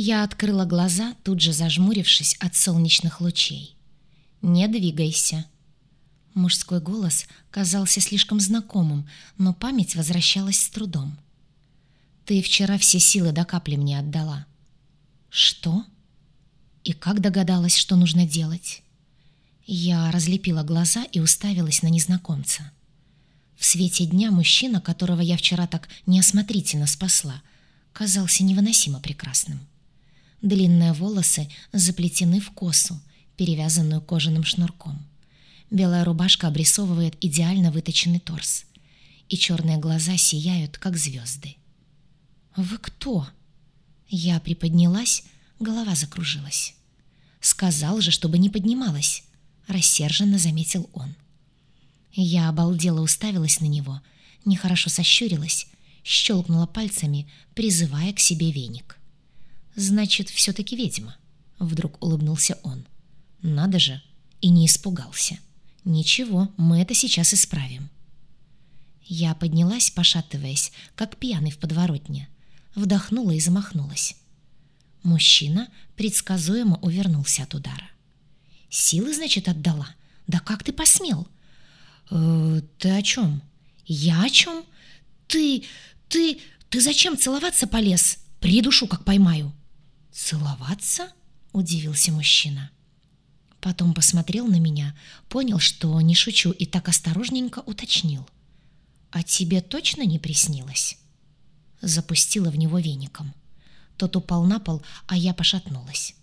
Я открыла глаза, тут же зажмурившись от солнечных лучей. «Не двигайся». Мужской голос казался слишком знакомым, но память возвращалась с трудом. «Ты вчера все силы до капли мне отдала». «Что?» «И как догадалась, что нужно делать?» Я разлепила глаза и уставилась на незнакомца. В свете дня мужчина, которого я вчера так неосмотрительно спасла, казался невыносимо прекрасным. Длинные волосы заплетены в косу, перевязанную кожаным шнурком. Белая рубашка обрисовывает идеально выточенный торс, и черные глаза сияют, как звезды. «Вы кто?» Я приподнялась, голова закружилась. «Сказал же, чтобы не поднималась», — рассерженно заметил он. Я обалдела уставилась на него, нехорошо сощурилась, щелкнула пальцами, призывая к себе веник. «Значит, все-таки ведьма», — вдруг улыбнулся он. «Надо же!» И не испугался. «Ничего, мы это сейчас исправим». Я поднялась, пошатываясь, как пьяный в подворотне. Вдохнула и замахнулась. Мужчина предсказуемо увернулся от удара. «Силы, значит, отдала? Да как ты посмел?» «Э, «Ты о чем?» «Я о чем? Ты... ты... ты зачем целоваться полез? Придушу, как поймаю!» «Целоваться?» — удивился мужчина. Потом посмотрел на меня, понял, что не шучу, и так осторожненько уточнил. «А тебе точно не приснилось?» Запустила в него веником. Тот упал на пол, а я пошатнулась.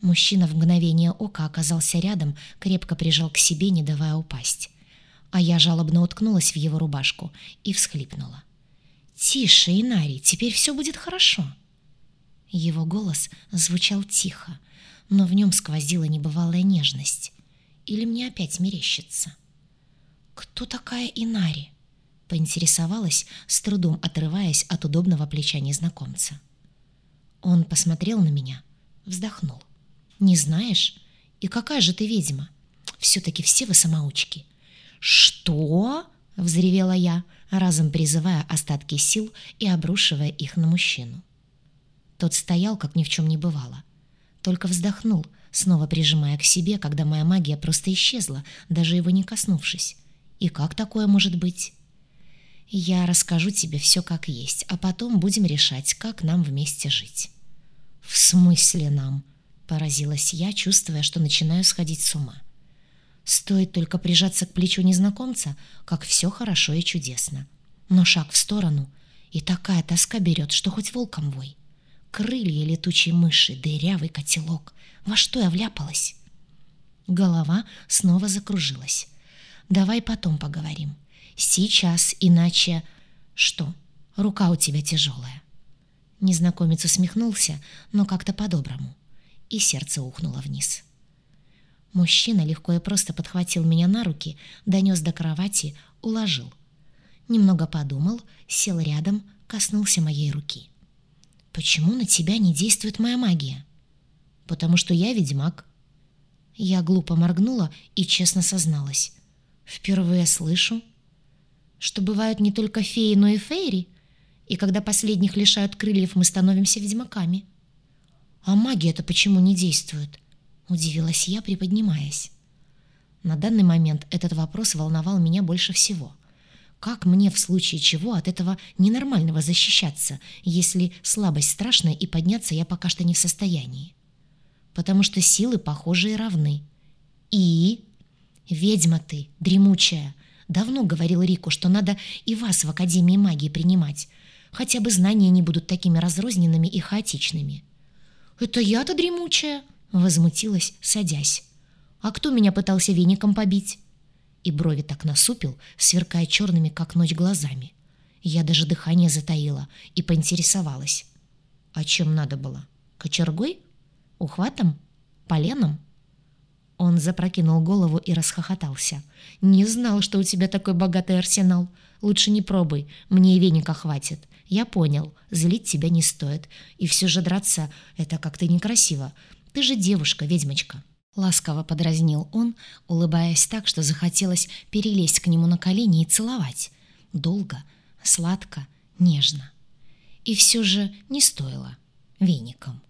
Мужчина в мгновение ока оказался рядом, крепко прижал к себе, не давая упасть. А я жалобно уткнулась в его рубашку и всхлипнула. «Тише, Инари, теперь все будет хорошо!» Его голос звучал тихо, но в нем сквозила небывалая нежность. Или мне опять мерещится? «Кто такая Инари?» — поинтересовалась, с трудом отрываясь от удобного плеча незнакомца. Он посмотрел на меня, вздохнул. «Не знаешь? И какая же ты ведьма? Все-таки все вы самоучки». «Что?» — взревела я, разом призывая остатки сил и обрушивая их на мужчину. Тот стоял, как ни в чем не бывало. Только вздохнул, снова прижимая к себе, когда моя магия просто исчезла, даже его не коснувшись. И как такое может быть? Я расскажу тебе все как есть, а потом будем решать, как нам вместе жить. В смысле нам? Поразилась я, чувствуя, что начинаю сходить с ума. Стоит только прижаться к плечу незнакомца, как все хорошо и чудесно. Но шаг в сторону, и такая тоска берет, что хоть волком вой крылья летучей мыши, дырявый котелок. Во что я вляпалась? Голова снова закружилась. Давай потом поговорим. Сейчас, иначе... Что? Рука у тебя тяжелая. Незнакомец усмехнулся, но как-то по-доброму. И сердце ухнуло вниз. Мужчина легко и просто подхватил меня на руки, донес до кровати, уложил. Немного подумал, сел рядом, коснулся моей руки. «Почему на тебя не действует моя магия?» «Потому что я ведьмак». Я глупо моргнула и честно созналась. «Впервые слышу, что бывают не только феи, но и фейри, и когда последних лишают крыльев, мы становимся ведьмаками». «А магия-то почему не действует?» — удивилась я, приподнимаясь. На данный момент этот вопрос волновал меня больше всего. Как мне в случае чего от этого ненормального защищаться, если слабость страшная и подняться я пока что не в состоянии? Потому что силы, похожие равны. И... Ведьма ты, дремучая. Давно говорил Рику, что надо и вас в Академии магии принимать. Хотя бы знания не будут такими разрозненными и хаотичными. «Это я-то дремучая?» — возмутилась, садясь. «А кто меня пытался веником побить?» И брови так насупил, сверкая черными, как ночь, глазами. Я даже дыхание затаила и поинтересовалась. «А чем надо было? Кочергой? Ухватом? Поленом?» Он запрокинул голову и расхохотался. «Не знал, что у тебя такой богатый арсенал. Лучше не пробуй, мне и веника хватит. Я понял, злить тебя не стоит. И все же драться — это как-то некрасиво. Ты же девушка, ведьмочка». Ласково подразнил он, улыбаясь так, что захотелось перелезть к нему на колени и целовать. Долго, сладко, нежно. И все же не стоило. Веником.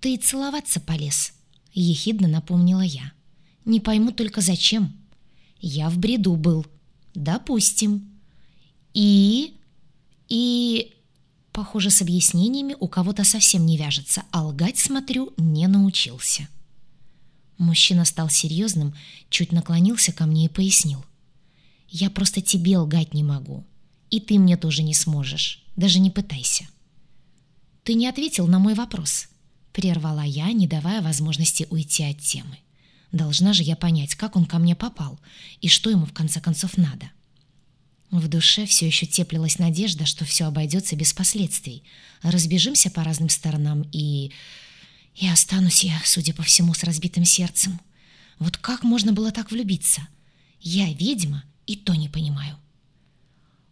«Ты целоваться полез», — ехидно напомнила я. «Не пойму только зачем». «Я в бреду был». «Допустим». «И...» «И...» Похоже, с объяснениями у кого-то совсем не вяжется, а лгать, смотрю, не научился. Мужчина стал серьезным, чуть наклонился ко мне и пояснил. «Я просто тебе лгать не могу. И ты мне тоже не сможешь. Даже не пытайся». «Ты не ответил на мой вопрос», — прервала я, не давая возможности уйти от темы. «Должна же я понять, как он ко мне попал и что ему в конце концов надо». В душе все еще теплилась надежда, что все обойдется без последствий. Разбежимся по разным сторонам и... И останусь я, судя по всему, с разбитым сердцем. Вот как можно было так влюбиться? Я ведьма и то не понимаю.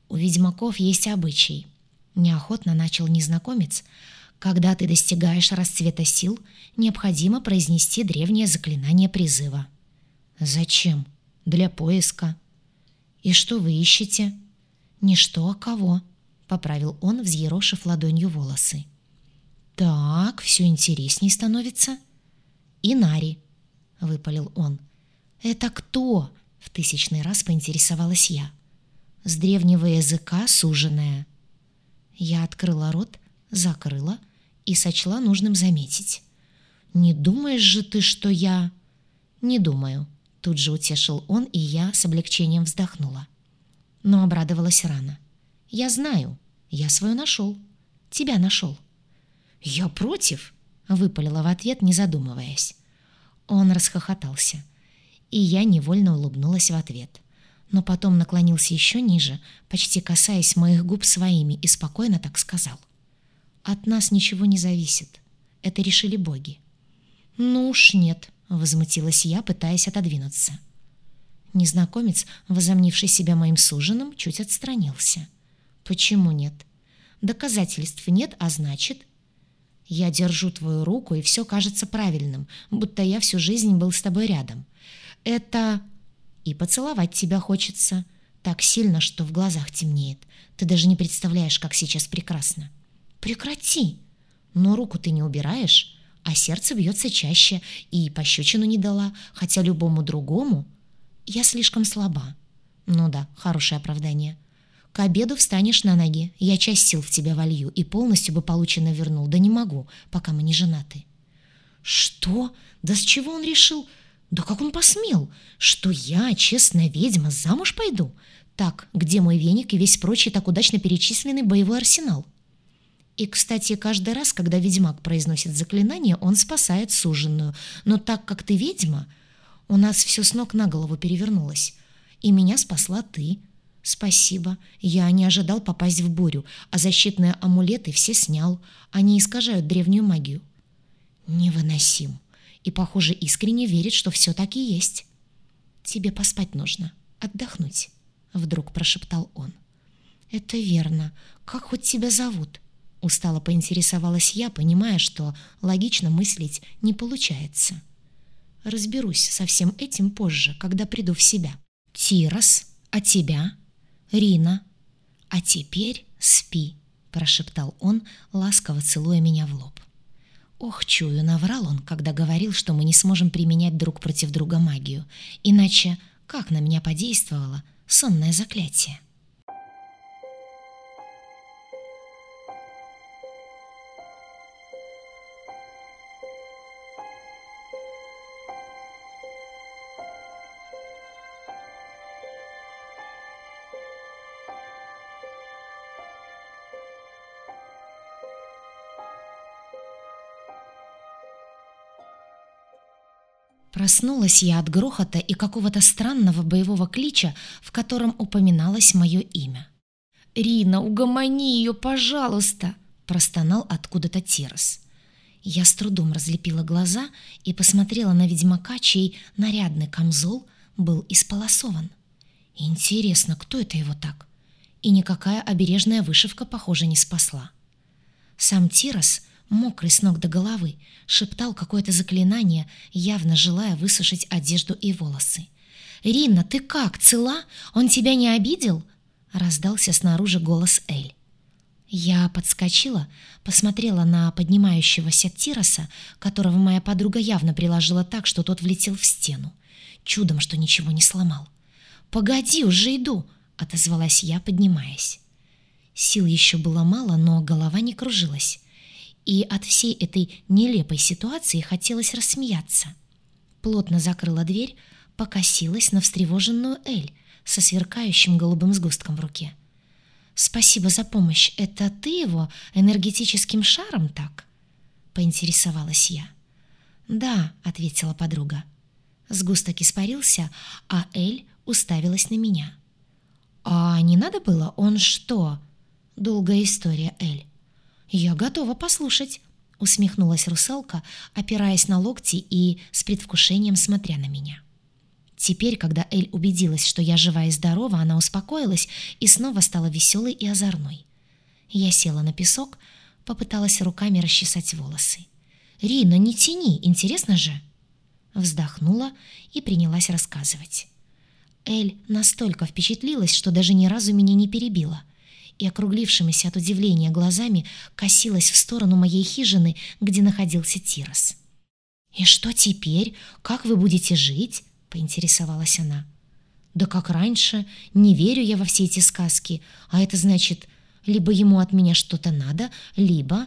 У ведьмаков есть обычай. Неохотно начал незнакомец. Когда ты достигаешь расцвета сил, необходимо произнести древнее заклинание призыва. Зачем? Для поиска. «И что вы ищете?» «Не что, а кого?» — поправил он, взъерошив ладонью волосы. «Так, все интересней становится». «Инари», — выпалил он. «Это кто?» — в тысячный раз поинтересовалась я. «С древнего языка суженая». Я открыла рот, закрыла и сочла нужным заметить. «Не думаешь же ты, что я...» «Не думаю», Тут же утешил он, и я с облегчением вздохнула. Но обрадовалась рано. «Я знаю. Я свою нашел. Тебя нашел». «Я против», — выпалила в ответ, не задумываясь. Он расхохотался, и я невольно улыбнулась в ответ. Но потом наклонился еще ниже, почти касаясь моих губ своими, и спокойно так сказал. «От нас ничего не зависит. Это решили боги». «Ну уж нет», Возмутилась я, пытаясь отодвинуться. Незнакомец, возомнивший себя моим суженым, чуть отстранился. «Почему нет?» «Доказательств нет, а значит...» «Я держу твою руку, и все кажется правильным, будто я всю жизнь был с тобой рядом. Это...» «И поцеловать тебя хочется. Так сильно, что в глазах темнеет. Ты даже не представляешь, как сейчас прекрасно». «Прекрати!» «Но руку ты не убираешь?» а сердце бьется чаще, и пощечину не дала, хотя любому другому я слишком слаба. Ну да, хорошее оправдание. К обеду встанешь на ноги, я часть сил в тебя волью и полностью бы получено вернул, да не могу, пока мы не женаты. Что? Да с чего он решил? Да как он посмел? Что я, честная ведьма, замуж пойду? Так, где мой веник и весь прочий так удачно перечисленный боевой арсенал? И, кстати, каждый раз, когда ведьмак произносит заклинание, он спасает суженную. Но так как ты ведьма, у нас все с ног на голову перевернулось. И меня спасла ты. Спасибо. Я не ожидал попасть в бурю, а защитные амулеты все снял. Они искажают древнюю магию. Невыносим. И, похоже, искренне верит, что все так и есть. Тебе поспать нужно, отдохнуть, вдруг прошептал он. Это верно. Как хоть тебя зовут? Устало поинтересовалась я, понимая, что логично мыслить не получается. Разберусь со всем этим позже, когда приду в себя. «Тирос, а тебя?» «Рина». «А теперь спи», — прошептал он, ласково целуя меня в лоб. Ох, чую, наврал он, когда говорил, что мы не сможем применять друг против друга магию. Иначе как на меня подействовало сонное заклятие? Проснулась я от грохота и какого-то странного боевого клича, в котором упоминалось мое имя. «Рина, угомони ее, пожалуйста!» – простонал откуда-то Тирос. Я с трудом разлепила глаза и посмотрела на ведьмака, чей нарядный камзол был исполосован. Интересно, кто это его так? И никакая обережная вышивка, похоже, не спасла. Сам Тирос мокрый с ног до головы, шептал какое-то заклинание, явно желая высушить одежду и волосы. «Ринна, ты как, цела? Он тебя не обидел?» Раздался снаружи голос Эль. Я подскочила, посмотрела на поднимающегося Тироса, которого моя подруга явно приложила так, что тот влетел в стену. Чудом, что ничего не сломал. «Погоди, уже иду!» — отозвалась я, поднимаясь. Сил еще было мало, но голова не кружилась. И от всей этой нелепой ситуации хотелось рассмеяться. Плотно закрыла дверь, покосилась на встревоженную Эль со сверкающим голубым сгустком в руке. «Спасибо за помощь. Это ты его энергетическим шаром так?» — поинтересовалась я. «Да», — ответила подруга. Сгусток испарился, а Эль уставилась на меня. «А не надо было? Он что?» «Долгая история, Эль». «Я готова послушать», — усмехнулась русалка, опираясь на локти и с предвкушением смотря на меня. Теперь, когда Эль убедилась, что я жива и здорова, она успокоилась и снова стала веселой и озорной. Я села на песок, попыталась руками расчесать волосы. «Рина, не тяни, интересно же!» Вздохнула и принялась рассказывать. Эль настолько впечатлилась, что даже ни разу меня не перебила, и округлившимися от удивления глазами косилась в сторону моей хижины, где находился Тирос. «И что теперь? Как вы будете жить?» — поинтересовалась она. «Да как раньше. Не верю я во все эти сказки. А это значит, либо ему от меня что-то надо, либо...»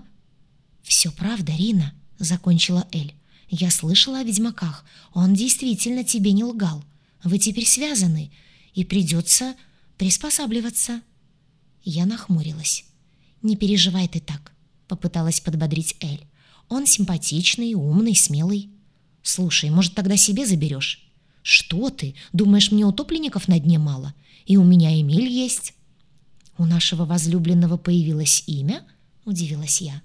«Все правда, Рина», — закончила Эль. «Я слышала о ведьмаках. Он действительно тебе не лгал. Вы теперь связаны, и придется приспосабливаться». Я нахмурилась. «Не переживай ты так», — попыталась подбодрить Эль. «Он симпатичный, умный, смелый. Слушай, может, тогда себе заберешь? «Что ты? Думаешь, мне утопленников на дне мало? И у меня Эмиль есть». «У нашего возлюбленного появилось имя?» — удивилась я.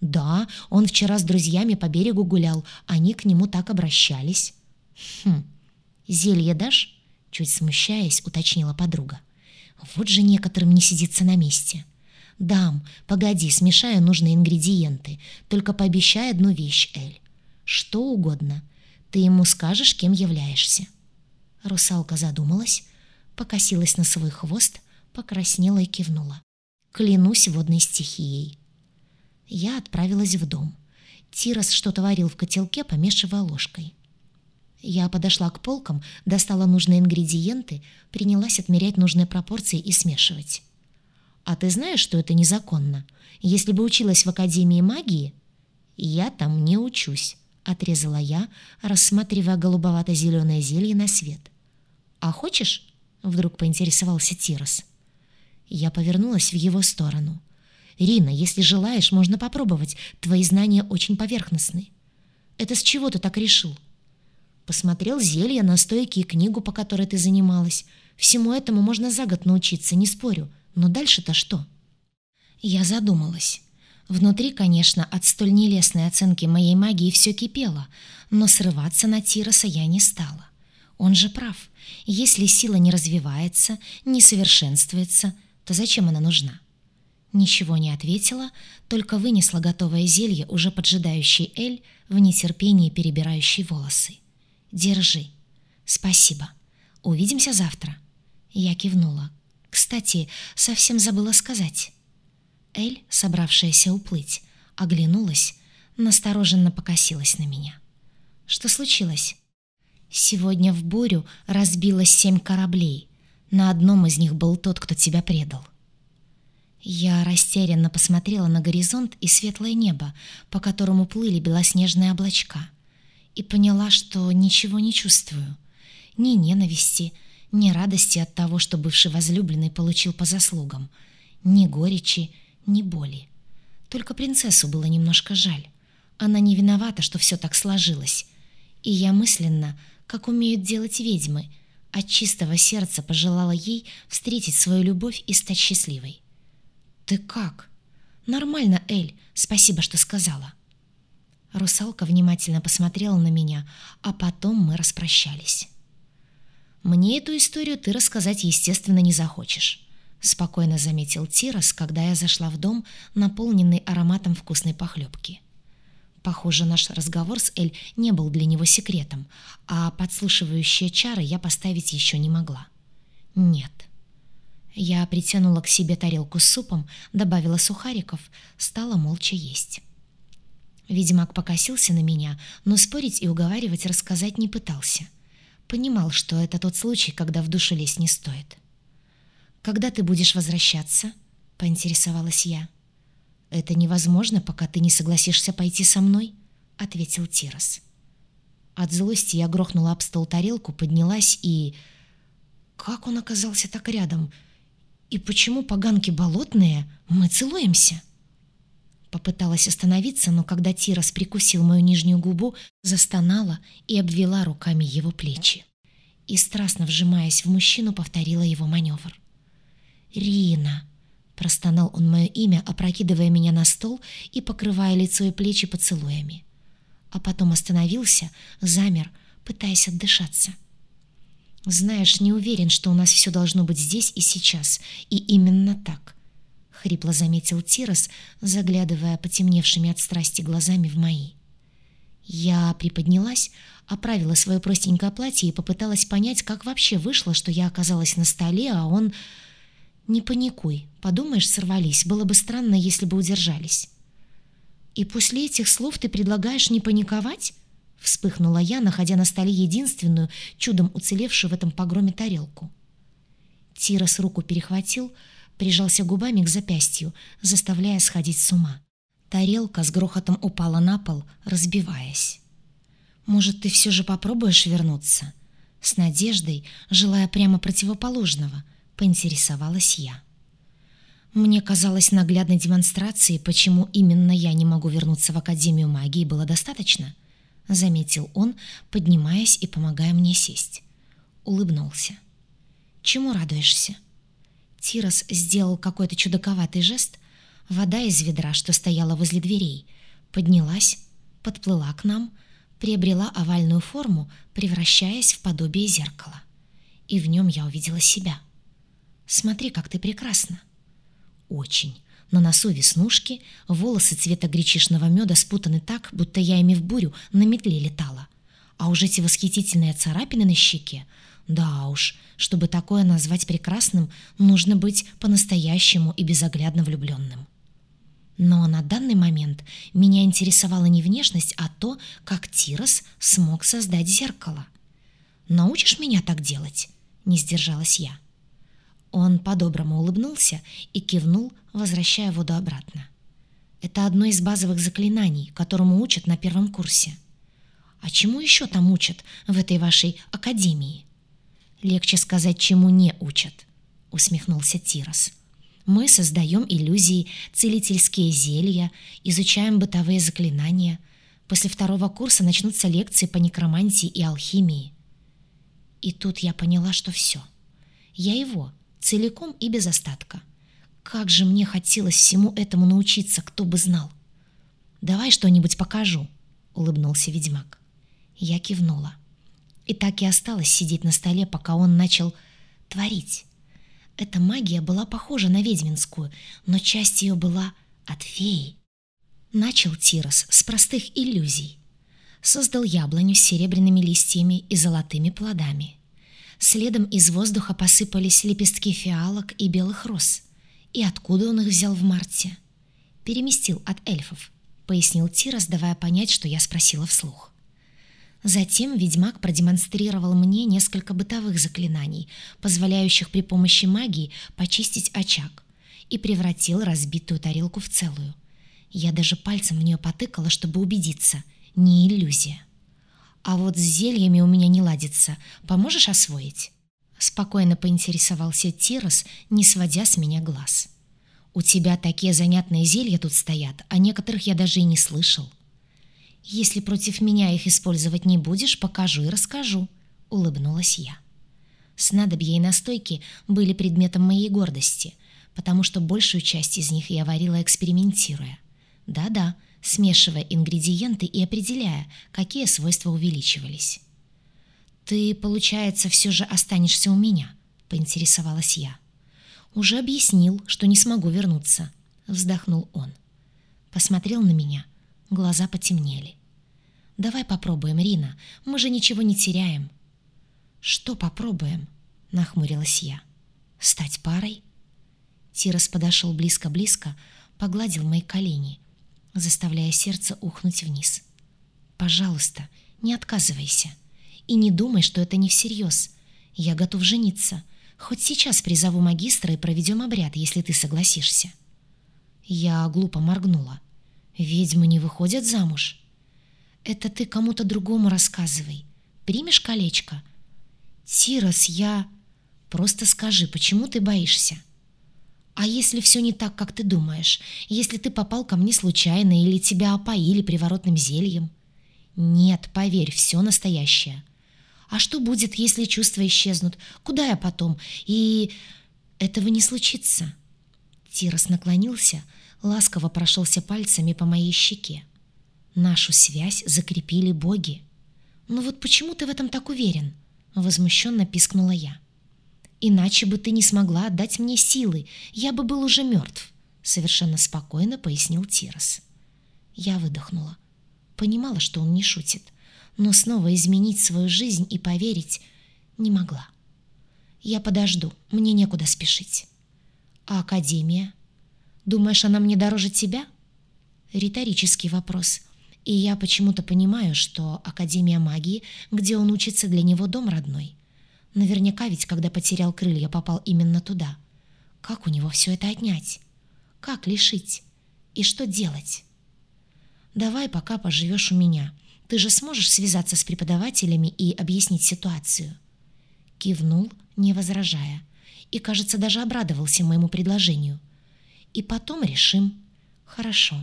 «Да, он вчера с друзьями по берегу гулял, они к нему так обращались». «Хм, зелье дашь?» — чуть смущаясь, уточнила подруга. «Вот же некоторым не сидится на месте». «Дам, погоди, смешаю нужные ингредиенты, только пообещай одну вещь, Эль. Что угодно. Ты ему скажешь, кем являешься». Русалка задумалась, покосилась на свой хвост, покраснела и кивнула. «Клянусь водной стихией». Я отправилась в дом. Тирос что-то варил в котелке, помешивая ложкой. Я подошла к полкам, достала нужные ингредиенты, принялась отмерять нужные пропорции и смешивать. «А ты знаешь, что это незаконно? Если бы училась в Академии магии...» «Я там не учусь», — отрезала я, рассматривая голубовато-зеленое зелье на свет. «А хочешь?» — вдруг поинтересовался Тирос. Я повернулась в его сторону. «Рина, если желаешь, можно попробовать. Твои знания очень поверхностны». «Это с чего ты так решил?» «Посмотрел зелья, настойки и книгу, по которой ты занималась. Всему этому можно за год научиться, не спорю. Но дальше-то что?» Я задумалась. Внутри, конечно, от столь нелестной оценки моей магии все кипело, но срываться на Тироса я не стала. Он же прав. Если сила не развивается, не совершенствуется, то зачем она нужна? Ничего не ответила, только вынесла готовое зелье, уже поджидающий Эль, в нетерпении перебирающий волосы. «Держи. Спасибо. Увидимся завтра». Я кивнула. «Кстати, совсем забыла сказать». Эль, собравшаяся уплыть, оглянулась, настороженно покосилась на меня. «Что случилось?» «Сегодня в бурю разбилось семь кораблей. На одном из них был тот, кто тебя предал». Я растерянно посмотрела на горизонт и светлое небо, по которому плыли белоснежные облачка, и поняла, что ничего не чувствую. Ни ненависти, ни радости от того, что бывший возлюбленный получил по заслугам, ни горечи, ни боли. Только принцессу было немножко жаль. Она не виновата, что все так сложилось. И я мысленно, как умеют делать ведьмы, от чистого сердца пожелала ей встретить свою любовь и стать счастливой. «Ты как?» «Нормально, Эль, спасибо, что сказала». Русалка внимательно посмотрела на меня, а потом мы распрощались. «Мне эту историю ты рассказать, естественно, не захочешь. — спокойно заметил Тирос, когда я зашла в дом, наполненный ароматом вкусной похлебки. Похоже, наш разговор с Эль не был для него секретом, а подслушивающие чары я поставить еще не могла. Нет. Я притянула к себе тарелку с супом, добавила сухариков, стала молча есть. Ведьмак покосился на меня, но спорить и уговаривать рассказать не пытался. Понимал, что это тот случай, когда в душу лезть не стоит. «Когда ты будешь возвращаться?» — поинтересовалась я. «Это невозможно, пока ты не согласишься пойти со мной», — ответил Тирос. От злости я грохнула об стол тарелку, поднялась и... Как он оказался так рядом? И почему поганки болотные мы целуемся? Попыталась остановиться, но когда Тирос прикусил мою нижнюю губу, застонала и обвела руками его плечи. И, страстно вжимаясь в мужчину, повторила его маневр. «Рина!» — простонал он мое имя, опрокидывая меня на стол и покрывая лицо и плечи поцелуями. А потом остановился, замер, пытаясь отдышаться. «Знаешь, не уверен, что у нас все должно быть здесь и сейчас, и именно так», — хрипло заметил Тирос, заглядывая потемневшими от страсти глазами в мои. Я приподнялась, оправила свое простенькое платье и попыталась понять, как вообще вышло, что я оказалась на столе, а он... «Не паникуй, подумаешь, сорвались, было бы странно, если бы удержались». «И после этих слов ты предлагаешь не паниковать?» Вспыхнула я, находя на столе единственную, чудом уцелевшую в этом погроме тарелку. Тирос руку перехватил, прижался губами к запястью, заставляя сходить с ума. Тарелка с грохотом упала на пол, разбиваясь. «Может, ты все же попробуешь вернуться?» С надеждой, желая прямо противоположного, поинтересовалась я. Мне казалось, наглядной демонстрации, почему именно я не могу вернуться в Академию магии, было достаточно — заметил он, поднимаясь и помогая мне сесть. Улыбнулся. «Чему радуешься?» Тирос сделал какой-то чудаковатый жест. Вода из ведра, что стояла возле дверей, поднялась, подплыла к нам, приобрела овальную форму, превращаясь в подобие зеркала. И в нем я увидела себя. «Смотри, как ты прекрасна!» «Очень!» На носу веснушки, волосы цвета гречишного меда спутаны так, будто я ими в бурю на метле летала. А уж эти восхитительные царапины на щеке. Да уж, чтобы такое назвать прекрасным, нужно быть по-настоящему и безоглядно влюбленным. Но на данный момент меня интересовала не внешность, а то, как Тирос смог создать зеркало. «Научишь меня так делать?» — не сдержалась я. Он по-доброму улыбнулся и кивнул, возвращая воду обратно. Это одно из базовых заклинаний, которому учат на первом курсе. А чему еще там учат в этой вашей академии? Легче сказать, чему не учат, усмехнулся Тирос. Мы создаем иллюзии, целительские зелья, изучаем бытовые заклинания. После второго курса начнутся лекции по некромантии и алхимии. И тут я поняла, что все. Я его, целиком и без остатка. Как же мне хотелось всему этому научиться, кто бы знал. «Давай что-нибудь покажу», — улыбнулся ведьмак. Я кивнула. И так и осталось сидеть на столе, пока он начал творить. Эта магия была похожа на ведьминскую, но часть ее была от феи. Начал Тирос с простых иллюзий. Создал яблоню с серебряными листьями и золотыми плодами. Следом из воздуха посыпались лепестки фиалок и белых роз. И откуда он их взял в марте? Переместил от эльфов, пояснил Тирос, давая понять, что я спросила вслух. Затем ведьмак продемонстрировал мне несколько бытовых заклинаний, позволяющих при помощи магии почистить очаг, и превратил разбитую тарелку в целую. Я даже пальцем в нее потыкала, чтобы убедиться, не иллюзия. А вот с зельями у меня не ладится. Поможешь освоить?» Спокойно поинтересовался Тирос, не сводя с меня глаз. «У тебя такие занятные зелья тут стоят, а некоторых я даже и не слышал». «Если против меня их использовать не будешь, покажу и расскажу», — улыбнулась я. Снадобья и настойки были предметом моей гордости, потому что большую часть из них я варила экспериментируя. Да-да, — смешивая ингредиенты и определяя, какие свойства увеличивались. «Ты, получается, все же останешься у меня?» — поинтересовалась я. «Уже объяснил, что не смогу вернуться», — вздохнул он. Посмотрел на меня, глаза потемнели. «Давай попробуем, Рина, мы же ничего не теряем». «Что попробуем?» — нахмурилась я. Стать парой? Тирос подошел близко-близко, погладил мои колени, заставляя сердце ухнуть вниз. «Пожалуйста, не отказывайся. И не думай, что это не всерьез. Я готов жениться. Хоть сейчас призову магистра и проведем обряд, если ты согласишься». Я глупо моргнула. «Ведьмы не выходят замуж?» «Это ты кому-то другому рассказывай. Примешь колечко?» «Тирос, я...» «Просто скажи, почему ты боишься?» «А если все не так, как ты думаешь? Если ты попал ко мне случайно или тебя опоили приворотным зельем?» «Нет, поверь, все настоящее». «А что будет, если чувства исчезнут? Куда я потом? И этого не случится». Тирос наклонился, ласково прошелся пальцами по моей щеке. Нашу связь закрепили боги. «Ну вот почему ты в этом так уверен?» — возмущенно пискнула я. «Иначе бы ты не смогла отдать мне силы, я бы был уже мертв», — совершенно спокойно пояснил Тирос. Я выдохнула. Понимала, что он не шутит, но снова изменить свою жизнь и поверить не могла. «Я подожду, мне некуда спешить». «А Академия? Думаешь, она мне дороже тебя?» Риторический вопрос — и я почему-то понимаю, что Академия магии, где он учится, для него дом родной. Наверняка ведь, когда потерял крылья, попал именно туда. Как у него все это отнять? Как лишить? И что делать? Давай пока поживешь у меня. Ты же сможешь связаться с преподавателями и объяснить ситуацию. Кивнул, не возражая. И, кажется, даже обрадовался моему предложению. И потом решим. Хорошо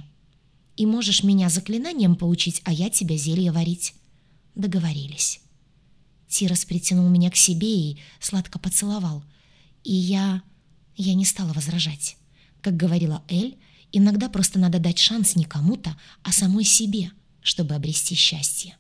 и можешь меня заклинанием поучить, а я тебя зелье варить». Договорились. Тирос притянул меня к себе и сладко поцеловал. И я... я не стала возражать. Как говорила Эль, иногда просто надо дать шанс не кому-то, а самой себе, чтобы обрести счастье.